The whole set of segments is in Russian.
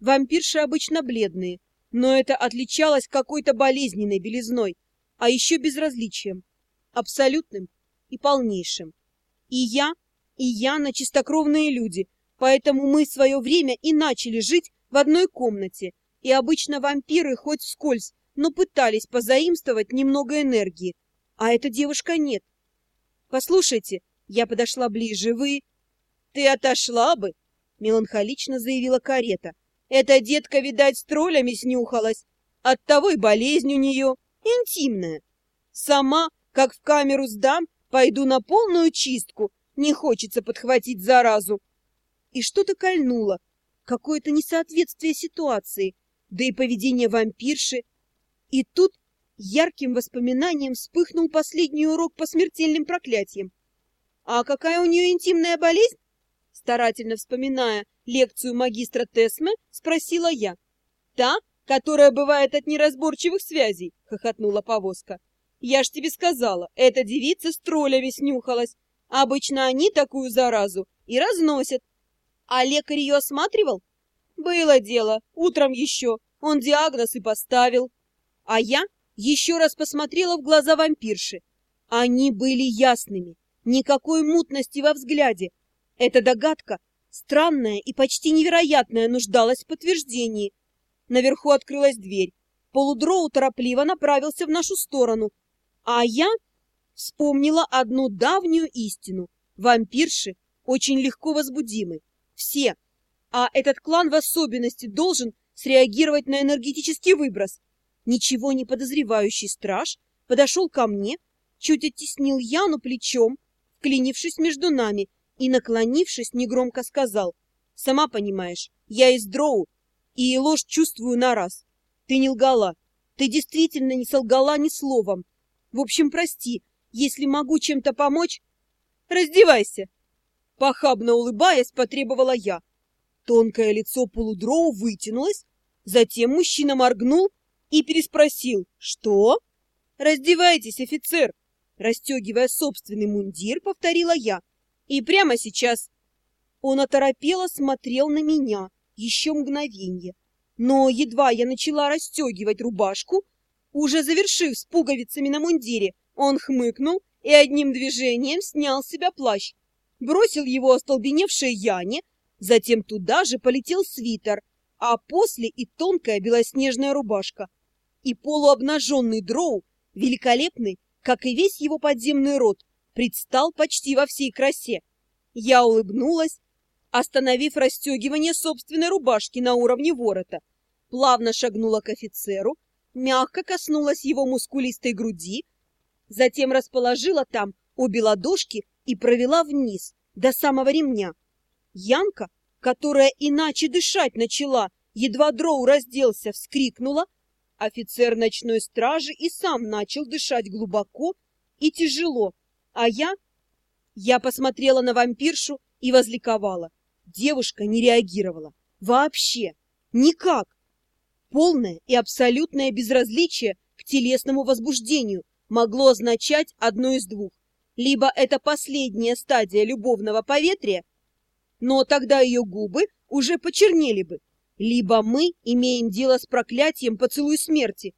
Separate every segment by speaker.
Speaker 1: Вампирши обычно бледные, но это отличалось какой-то болезненной белизной, а еще безразличием, абсолютным и полнейшим. И я, и Яна чистокровные люди, поэтому мы свое время и начали жить в одной комнате, и обычно вампиры хоть вскользь, но пытались позаимствовать немного энергии, а эта девушка нет. Послушайте, я подошла ближе, вы... Ты отошла бы, меланхолично заявила карета. Эта детка, видать, с троллями снюхалась. Оттого и болезнь у нее интимная. Сама, как в камеру сдам, пойду на полную чистку. Не хочется подхватить заразу. И что-то кольнуло. Какое-то несоответствие ситуации, да и поведение вампирши. И тут ярким воспоминанием вспыхнул последний урок по смертельным проклятиям. А какая у нее интимная болезнь? Старательно вспоминая лекцию магистра Тесме, спросила я. Та, которая бывает от неразборчивых связей, хохотнула повозка. Я ж тебе сказала, эта девица с троллями снюхалась. Обычно они такую заразу и разносят. А лекарь ее осматривал? Было дело, утром еще. Он диагноз и поставил. А я еще раз посмотрела в глаза вампирши. Они были ясными, никакой мутности во взгляде. Эта догадка, странная и почти невероятная, нуждалась в подтверждении. Наверху открылась дверь. Полудроу торопливо направился в нашу сторону. А я вспомнила одну давнюю истину. Вампирши очень легко возбудимы. Все. А этот клан в особенности должен среагировать на энергетический выброс. Ничего не подозревающий страж подошел ко мне, чуть оттеснил Яну плечом, вклинившись между нами, и, наклонившись, негромко сказал, «Сама понимаешь, я из дроу, и ложь чувствую на раз. Ты не лгала, ты действительно не солгала ни словом. В общем, прости, если могу чем-то помочь, раздевайся!» Похабно улыбаясь, потребовала я. Тонкое лицо полудроу вытянулось, затем мужчина моргнул и переспросил «Что?» «Раздевайтесь, офицер!» Расстегивая собственный мундир, повторила я. «И прямо сейчас!» Он оторопело смотрел на меня еще мгновенье. Но едва я начала расстегивать рубашку, уже завершив с пуговицами на мундире, он хмыкнул и одним движением снял с себя плащ. Бросил его остолбеневшей Яне, затем туда же полетел свитер, а после и тонкая белоснежная рубашка и полуобнаженный дроу, великолепный, как и весь его подземный род, предстал почти во всей красе. Я улыбнулась, остановив расстегивание собственной рубашки на уровне ворота, плавно шагнула к офицеру, мягко коснулась его мускулистой груди, затем расположила там обе ладошки и провела вниз, до самого ремня. Янка, которая иначе дышать начала, едва дроу разделся, вскрикнула, Офицер ночной стражи и сам начал дышать глубоко и тяжело, а я... Я посмотрела на вампиршу и возликовала. Девушка не реагировала. Вообще. Никак. Полное и абсолютное безразличие к телесному возбуждению могло означать одно из двух. Либо это последняя стадия любовного поветрия, но тогда ее губы уже почернели бы, либо мы имеем дело с проклятием поцелуй смерти.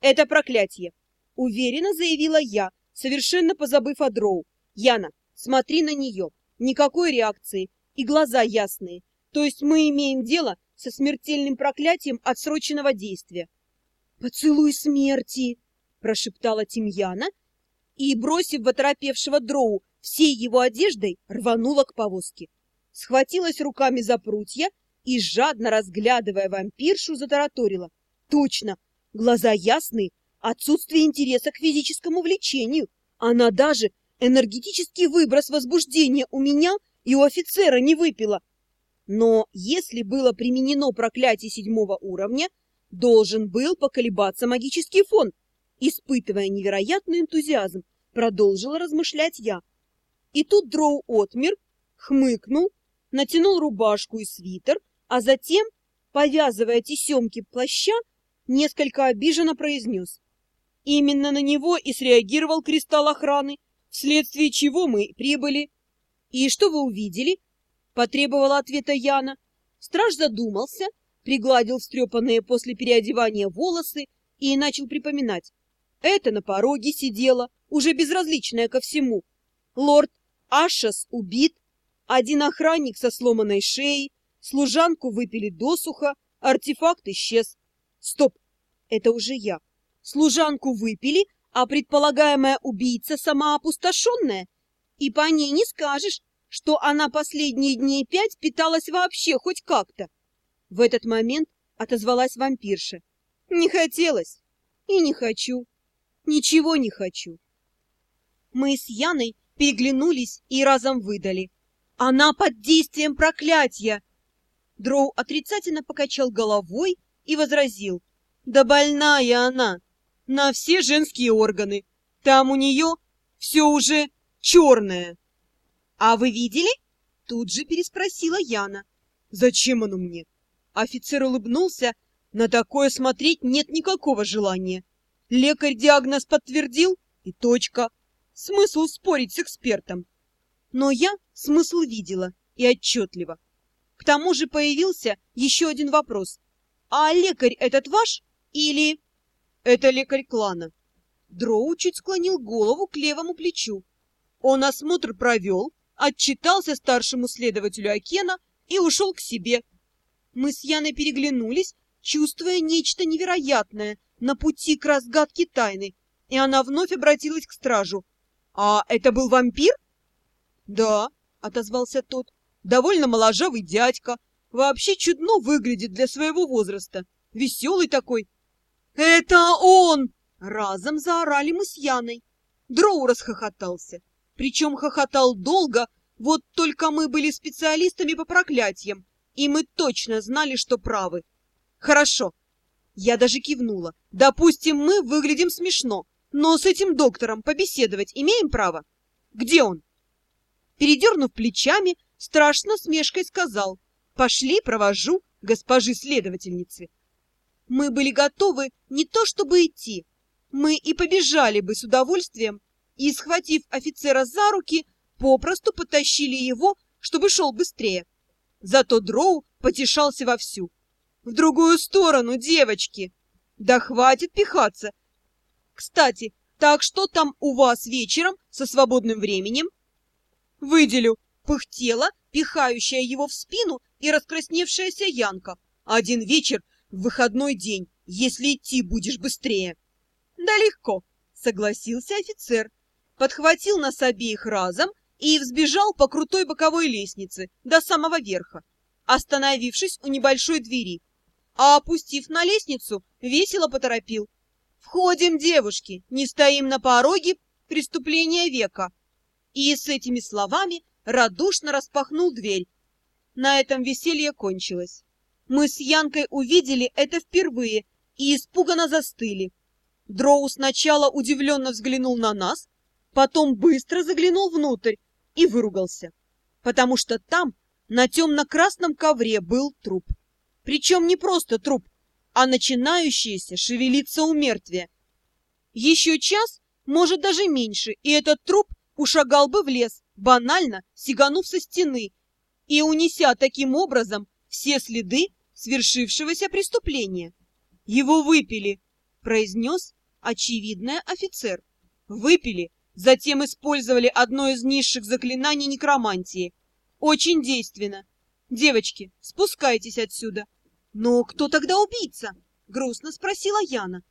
Speaker 1: Это проклятие, уверенно заявила я, совершенно позабыв о дроу. Яна, смотри на нее. Никакой реакции и глаза ясные. То есть мы имеем дело со смертельным проклятием отсроченного действия. «Поцелуй смерти!» — прошептала Тимьяна и, бросив в оторопевшего дроу всей его одеждой, рванула к повозке. Схватилась руками за прутья и, жадно разглядывая вампиршу, затараторила. Точно, глаза ясные, отсутствие интереса к физическому влечению. Она даже энергетический выброс возбуждения у меня и у офицера не выпила. Но если было применено проклятие седьмого уровня, должен был поколебаться магический фон. Испытывая невероятный энтузиазм, продолжила размышлять я. И тут Дроу отмер, хмыкнул, натянул рубашку и свитер, а затем, повязывая тесемки плаща, несколько обиженно произнес. Именно на него и среагировал кристалл охраны, вследствие чего мы прибыли. И что вы увидели? Потребовала ответа Яна. Страж задумался, пригладил встрепанные после переодевания волосы и начал припоминать. Это на пороге сидела, уже безразличная ко всему. Лорд Ашас убит, один охранник со сломанной шеей, служанку выпили досуха, артефакт исчез. Стоп, это уже я. Служанку выпили, а предполагаемая убийца сама опустошенная? И по ней не скажешь, что она последние дней пять питалась вообще хоть как-то. В этот момент отозвалась вампирша. Не хотелось и не хочу. Ничего не хочу. Мы с Яной переглянулись и разом выдали. Она под действием проклятия. Дроу отрицательно покачал головой и возразил. Да больная она, на все женские органы. Там у нее все уже черное. А вы видели? Тут же переспросила Яна. Зачем оно мне? Офицер улыбнулся. На такое смотреть нет никакого желания. Лекарь диагноз подтвердил, и точка. Смысл спорить с экспертом. Но я смысл видела, и отчетливо. К тому же появился еще один вопрос. А лекарь этот ваш или... Это лекарь клана. Дроу чуть склонил голову к левому плечу. Он осмотр провел, отчитался старшему следователю Акена и ушел к себе. Мы с Яной переглянулись, чувствуя нечто невероятное на пути к разгадке тайны, и она вновь обратилась к стражу. «А это был вампир?» «Да», — отозвался тот, — «довольно моложавый дядька, вообще чудно выглядит для своего возраста, веселый такой». «Это он!» — разом заорали мы с Яной. Дроу расхохотался, причем хохотал долго, вот только мы были специалистами по проклятиям, и мы точно знали, что правы. Хорошо. Я даже кивнула. Допустим, мы выглядим смешно, но с этим доктором побеседовать имеем право? Где он? Передернув плечами, страшно смешкой сказал. Пошли, провожу госпожи следовательницы. Мы были готовы не то чтобы идти, мы и побежали бы с удовольствием, и, схватив офицера за руки, попросту потащили его, чтобы шел быстрее. Зато Дроу потешался вовсю. В другую сторону, девочки! Да хватит пихаться! Кстати, так что там у вас вечером со свободным временем? Выделю, пыхтела, пихающая его в спину и раскрасневшаяся Янка. Один вечер в выходной день, если идти будешь быстрее. Да легко, согласился офицер. Подхватил нас обеих разом и взбежал по крутой боковой лестнице до самого верха, остановившись у небольшой двери, а опустив на лестницу, весело поторопил. «Входим, девушки, не стоим на пороге преступления века!» И с этими словами радушно распахнул дверь. На этом веселье кончилось. Мы с Янкой увидели это впервые и испуганно застыли. Дроу сначала удивленно взглянул на нас, потом быстро заглянул внутрь и выругался, потому что там на темно-красном ковре был труп. Причем не просто труп, а начинающееся шевелиться у мертвия. Еще час, может даже меньше, и этот труп ушагал бы в лес, банально сиганув со стены и унеся таким образом все следы свершившегося преступления. Его выпили, произнес очевидный офицер. Выпили Затем использовали одно из низших заклинаний некромантии. Очень действенно. Девочки, спускайтесь отсюда. Но кто тогда убийца? Грустно спросила Яна.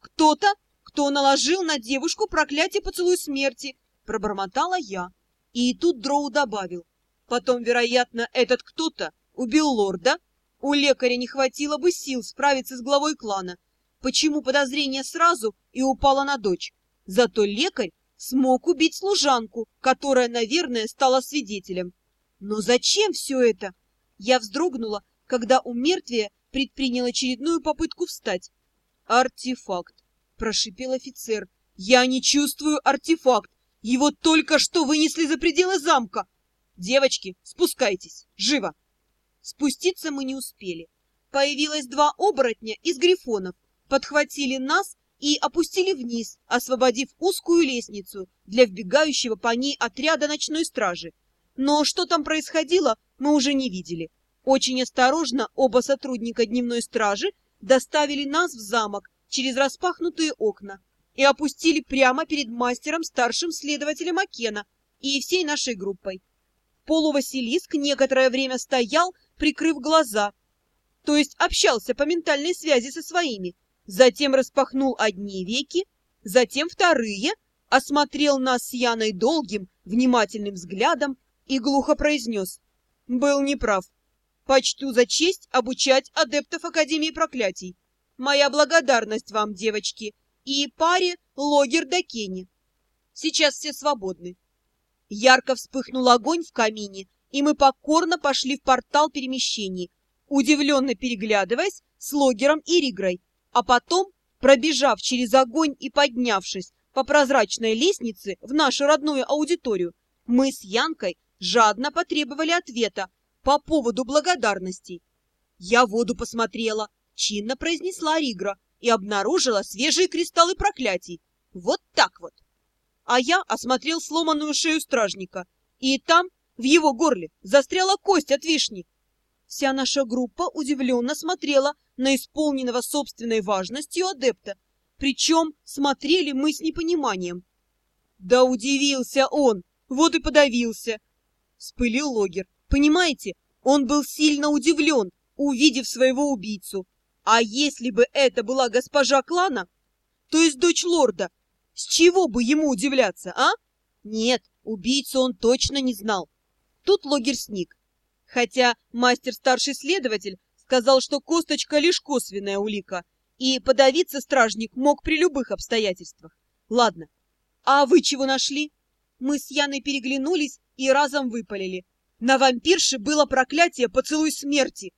Speaker 1: Кто-то, кто наложил на девушку проклятие поцелуй смерти, пробормотала я. И тут Дроу добавил. Потом, вероятно, этот кто-то убил лорда. У лекаря не хватило бы сил справиться с главой клана. Почему подозрение сразу и упало на дочь? Зато лекарь смог убить служанку, которая, наверное, стала свидетелем. Но зачем все это? Я вздрогнула, когда у мертвия предпринял очередную попытку встать. «Артефакт!» — прошипел офицер. «Я не чувствую артефакт! Его только что вынесли за пределы замка! Девочки, спускайтесь! Живо!» Спуститься мы не успели. Появилось два оборотня из грифонов, подхватили нас и опустили вниз, освободив узкую лестницу для вбегающего по ней отряда ночной стражи. Но что там происходило, мы уже не видели. Очень осторожно оба сотрудника дневной стражи доставили нас в замок через распахнутые окна и опустили прямо перед мастером старшим следователем Акена и всей нашей группой. Полувасилиск некоторое время стоял, прикрыв глаза, то есть общался по ментальной связи со своими, затем распахнул одни веки, затем вторые, осмотрел нас с Яной долгим, внимательным взглядом и глухо произнес. Был неправ. Почту за честь обучать адептов Академии Проклятий. Моя благодарность вам, девочки, и паре Логер Дакени. Сейчас все свободны. Ярко вспыхнул огонь в камине, и мы покорно пошли в портал перемещений, удивленно переглядываясь с Логером и Ригрой, а потом, пробежав через огонь и поднявшись по прозрачной лестнице в нашу родную аудиторию, мы с Янкой жадно потребовали ответа по поводу благодарностей. Я воду посмотрела, чинно произнесла Ригра и обнаружила свежие кристаллы проклятий. Вот так вот. А я осмотрел сломанную шею стражника, и там, в его горле, застряла кость от вишни. Вся наша группа удивленно смотрела на исполненного собственной важностью адепта, причем смотрели мы с непониманием. Да удивился он, вот и подавился. Спылил логер. Понимаете, он был сильно удивлен, увидев своего убийцу. А если бы это была госпожа клана, то есть дочь лорда, с чего бы ему удивляться, а? Нет, убийцу он точно не знал. Тут логер сник. Хотя мастер-старший следователь сказал, что косточка лишь косвенная улика, и подавиться стражник мог при любых обстоятельствах. Ладно, а вы чего нашли? Мы с Яной переглянулись и разом выпалили. На вампирше было проклятие «Поцелуй смерти».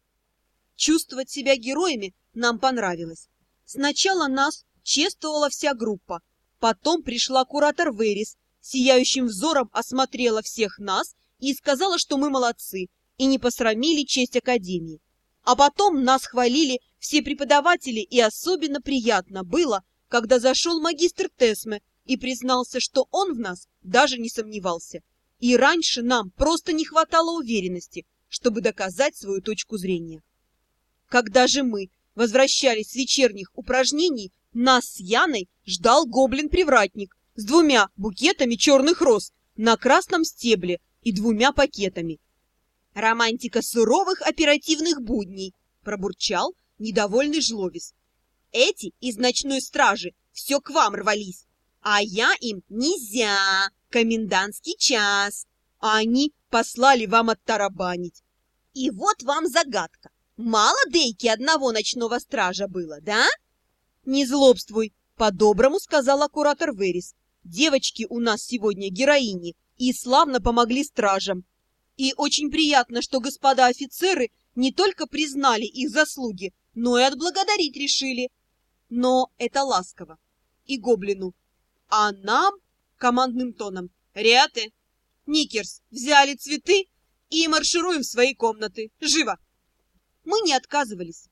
Speaker 1: Чувствовать себя героями нам понравилось. Сначала нас чествовала вся группа, потом пришла куратор Верис, сияющим взором осмотрела всех нас и сказала, что мы молодцы и не посрамили честь Академии. А потом нас хвалили все преподаватели, и особенно приятно было, когда зашел магистр Тесме и признался, что он в нас даже не сомневался. И раньше нам просто не хватало уверенности, чтобы доказать свою точку зрения. Когда же мы возвращались с вечерних упражнений, нас с Яной ждал гоблин-привратник с двумя букетами черных роз на красном стебле и двумя пакетами. «Романтика суровых оперативных будней!» — пробурчал недовольный жлобис. «Эти из ночной стражи все к вам рвались, а я им нельзя, комендантский час. Они послали вам оттарабанить. И вот вам загадка. Мало Дейки одного ночного стража было, да? Не злобствуй, по-доброму сказал куратор Верис. Девочки у нас сегодня героини и славно помогли стражам. И очень приятно, что господа офицеры не только признали их заслуги, но и отблагодарить решили. Но это ласково. И гоблину а нам командным тоном. Ряты, Никерс, взяли цветы и маршируем в свои комнаты. Живо! Мы не отказывались.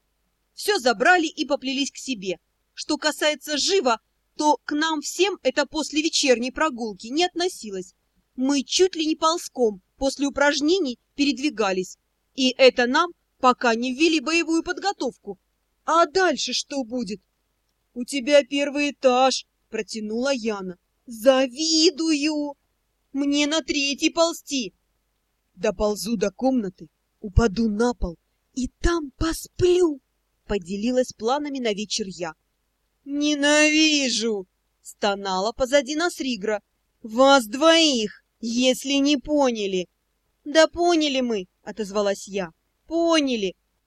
Speaker 1: Все забрали и поплелись к себе. Что касается Жива, то к нам всем это после вечерней прогулки не относилось. Мы чуть ли не ползком после упражнений передвигались. И это нам пока не ввели боевую подготовку. А дальше что будет? У тебя первый этаж, Протянула Яна. Завидую! Мне на третий ползти. Доползу до комнаты, упаду на пол и там посплю. Поделилась планами на вечер я. Ненавижу! Стонала позади нас Ригра. Вас двоих, если не поняли. Да поняли мы, отозвалась я. Поняли.